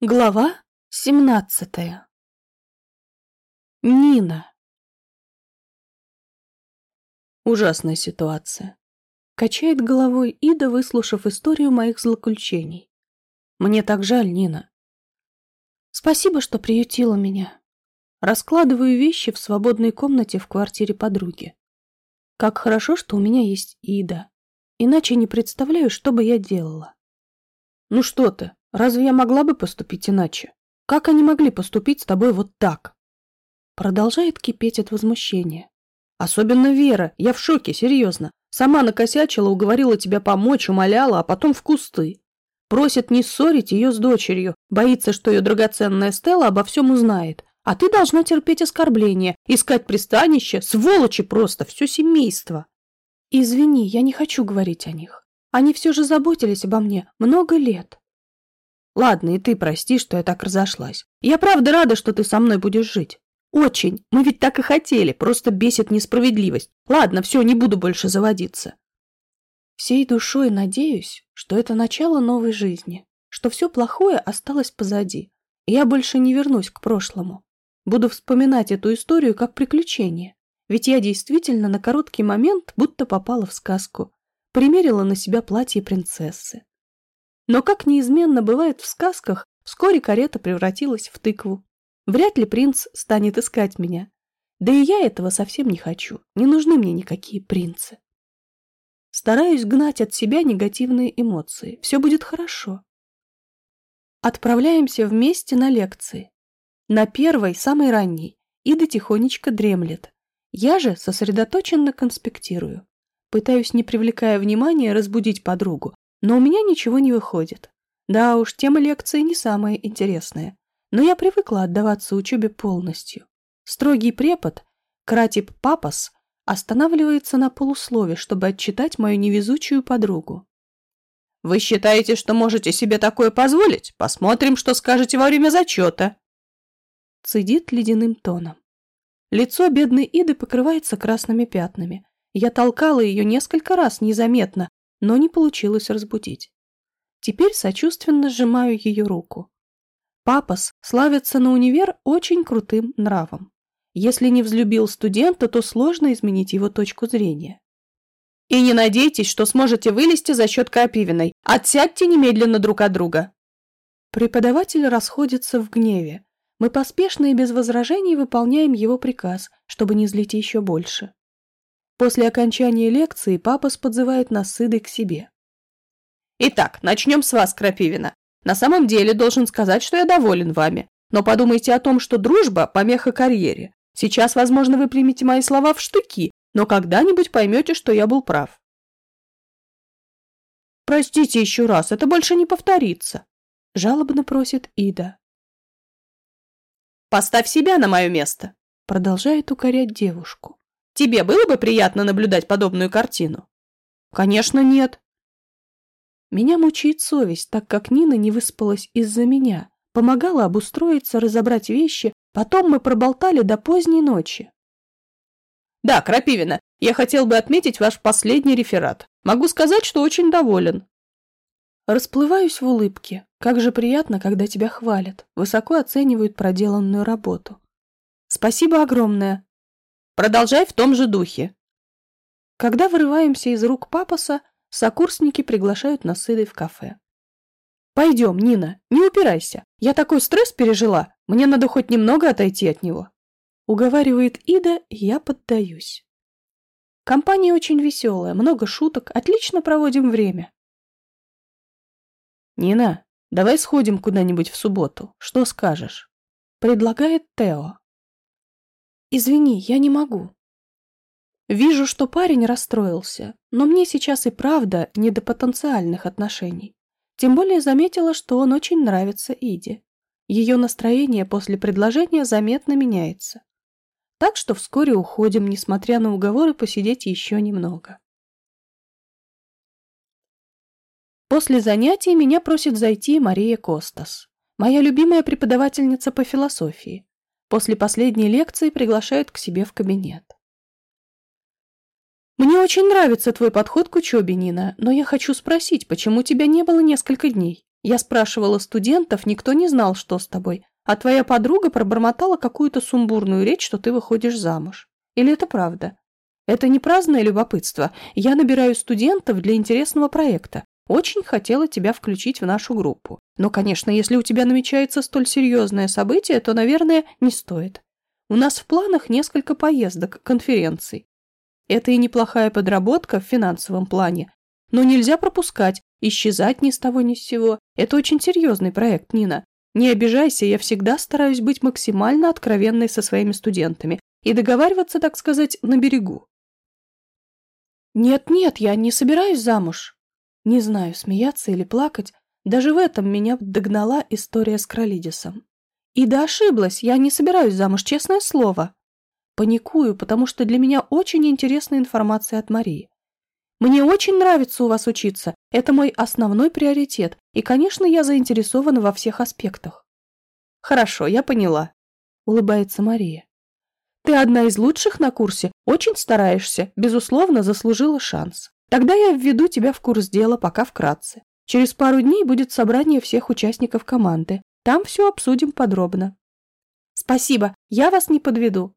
Глава семнадцатая. Нина. Ужасная ситуация. Качает головой Ида, выслушав историю моих злоключений. Мне так жаль, Нина. Спасибо, что приютила меня. Раскладываю вещи в свободной комнате в квартире подруги. Как хорошо, что у меня есть Ида. Иначе не представляю, что бы я делала. Ну что ты, Разве я могла бы поступить иначе? Как они могли поступить с тобой вот так? Продолжает кипеть от возмущения. Особенно Вера. Я в шоке, серьезно. Сама накосячила, уговорила тебя помочь, умоляла, а потом в кусты. Просит не ссорить ее с дочерью. Боится, что ее драгоценная Стелла обо всем узнает. А ты должна терпеть оскорбления, искать пристанище, сволочи просто, все семейство. Извини, я не хочу говорить о них. Они все же заботились обо мне много лет. Ладно, и ты прости, что я так разошлась. Я правда рада, что ты со мной будешь жить. Очень. Мы ведь так и хотели, просто бесит несправедливость. Ладно, все, не буду больше заводиться. Всей душой надеюсь, что это начало новой жизни, что все плохое осталось позади, я больше не вернусь к прошлому. Буду вспоминать эту историю как приключение, ведь я действительно на короткий момент будто попала в сказку, примерила на себя платье принцессы. Но, как неизменно бывает в сказках, вскоре карета превратилась в тыкву. Вряд ли принц станет искать меня. Да и я этого совсем не хочу. Не нужны мне никакие принцы. Стараюсь гнать от себя негативные эмоции. Все будет хорошо. Отправляемся вместе на лекции. На первой, самой ранней, Ида тихонечко дремлет. Я же сосредоточенно конспектирую. Пытаюсь, не привлекая внимания, разбудить подругу, но у меня ничего не выходит. Да уж, тема лекции не самая интересная. Но я привыкла отдаваться учебе полностью. Строгий препод, Кратип Папас, останавливается на полуслове, чтобы отчитать мою невезучую подругу. «Вы считаете, что можете себе такое позволить? Посмотрим, что скажете во время зачета!» Цедит ледяным тоном. Лицо бедной Иды покрывается красными пятнами. Я толкала ее несколько раз незаметно, но не получилось разбудить. Теперь сочувственно сжимаю ее руку. Папас славится на универ очень крутым нравом. Если не взлюбил студента, то сложно изменить его точку зрения. И не надейтесь, что сможете вылезти за счет Крапивиной. Отсядьте немедленно друг от друга. Преподаватель расходится в гневе. Мы поспешно и без возражений выполняем его приказ, чтобы не злить еще больше. После окончания лекции папа подзывает нас с Идой к себе. Итак, начнем с вас, Крапивина. На самом деле должен сказать, что я доволен вами. Но подумайте о том, что дружба – помеха карьере. Сейчас, возможно, вы примете мои слова в штыки, но когда-нибудь поймете, что я был прав. Простите еще раз, это больше не повторится. Жалобно просит Ида. Поставь себя на мое место. Продолжает укорять девушку. Тебе было бы приятно наблюдать подобную картину? Конечно, нет. Меня мучает совесть, так как Нина не выспалась из-за меня, помогала обустроиться, разобрать вещи, потом мы проболтали до поздней ночи. Да, Крапивина, я хотел бы отметить ваш последний реферат. Могу сказать, что очень доволен. Расплываюсь в улыбке. Как же приятно, когда тебя хвалят, высоко оценивают проделанную работу. Спасибо огромное. Продолжай в том же духе. Когда вырываемся из рук папаса, сокурсники приглашают нас с Идой в кафе. Пойдем, Нина, не упирайся. Я такой стресс пережила, мне надо хоть немного отойти от него. Уговаривает Ида, и я поддаюсь. Компания очень веселая, много шуток, отлично проводим время. Нина, давай сходим куда-нибудь в субботу. Что скажешь? Предлагает Тео. Извини, я не могу. Вижу, что парень расстроился, но мне сейчас и правда не до потенциальных отношений. Тем более заметила, что он очень нравится Иде. Ее настроение после предложения заметно меняется. Так что вскоре уходим, несмотря на уговоры посидеть еще немного. После занятий меня просит зайти Мария Костас, моя любимая преподавательница по философии. После последней лекции приглашают к себе в кабинет. «Мне очень нравится твой подход к учебе, Нина, но я хочу спросить, почему тебя не было несколько дней? Я спрашивала студентов, никто не знал, что с тобой, а твоя подруга пробормотала какую-то сумбурную речь, что ты выходишь замуж. Или это правда? Это не праздное любопытство. Я набираю студентов для интересного проекта. Очень хотела тебя включить в нашу группу. Но, конечно, если у тебя намечается столь серьезное событие, то, наверное, не стоит. У нас в планах несколько поездок, конференций. Это и неплохая подработка в финансовом плане. Но нельзя пропускать, исчезать ни с того ни с сего. Это очень серьезный проект, Нина. Не обижайся, я всегда стараюсь быть максимально откровенной со своими студентами и договариваться, так сказать, на берегу. Нет-нет, я не собираюсь замуж. Не знаю, смеяться или плакать. Даже в этом меня догнала история с Кролидисом. И да ошиблась, я не собираюсь замуж, честное слово. Паникую, потому что для меня очень интересная информация от Марии. Мне очень нравится у вас учиться, это мой основной приоритет, и, конечно, я заинтересована во всех аспектах. Хорошо, я поняла, улыбается Мария. Ты одна из лучших на курсе, очень стараешься, безусловно, заслужила шанс. Тогда я введу тебя в курс дела, пока вкратце. Через пару дней будет собрание всех участников команды. Там все обсудим подробно. Спасибо, я вас не подведу.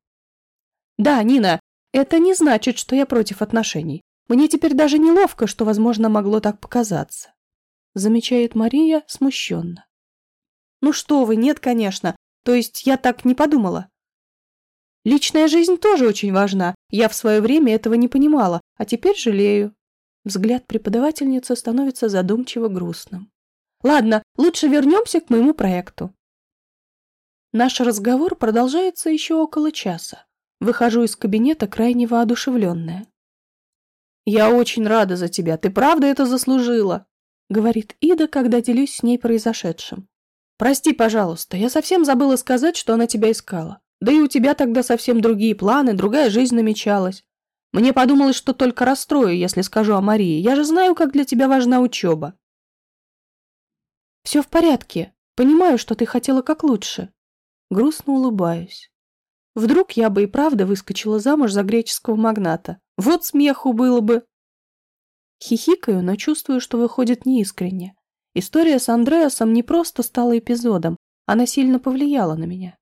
Да, Нина, это не значит, что я против отношений. Мне теперь даже неловко, что, возможно, могло так показаться. Замечает Мария смущенно. Ну что вы, нет, конечно. То есть я так не подумала. Личная жизнь тоже очень важна. Я в свое время этого не понимала, а теперь жалею. Взгляд преподавательницы становится задумчиво грустным. Ладно, лучше вернемся к моему проекту. Наш разговор продолжается еще около часа. Выхожу из кабинета крайне воодушевленная. «Я очень рада за тебя, ты правда это заслужила», — говорит Ида, когда делюсь с ней произошедшим. «Прости, пожалуйста, я совсем забыла сказать, что она тебя искала. Да и у тебя тогда совсем другие планы, другая жизнь намечалась. Мне подумалось, что только расстрою, если скажу о Марии. Я же знаю, как для тебя важна учеба. Все в порядке. Понимаю, что ты хотела как лучше. Грустно улыбаюсь. Вдруг я бы и правда выскочила замуж за греческого магната. Вот смеху было бы. Хихикаю, но чувствую, что выходит неискренне. История с Андреасом не просто стала эпизодом, она сильно повлияла на меня.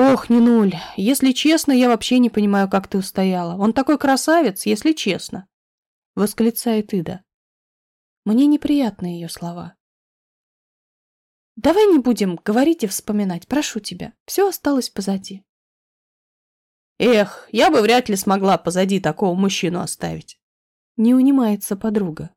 «Ох, не нуль, если честно, я вообще не понимаю, как ты устояла. Он такой красавец, если честно!» Восклицает Ида. Мне неприятны ее слова. «Давай не будем говорить и вспоминать, прошу тебя. Все осталось позади». «Эх, я бы вряд ли смогла позади такого мужчину оставить». Не унимается подруга.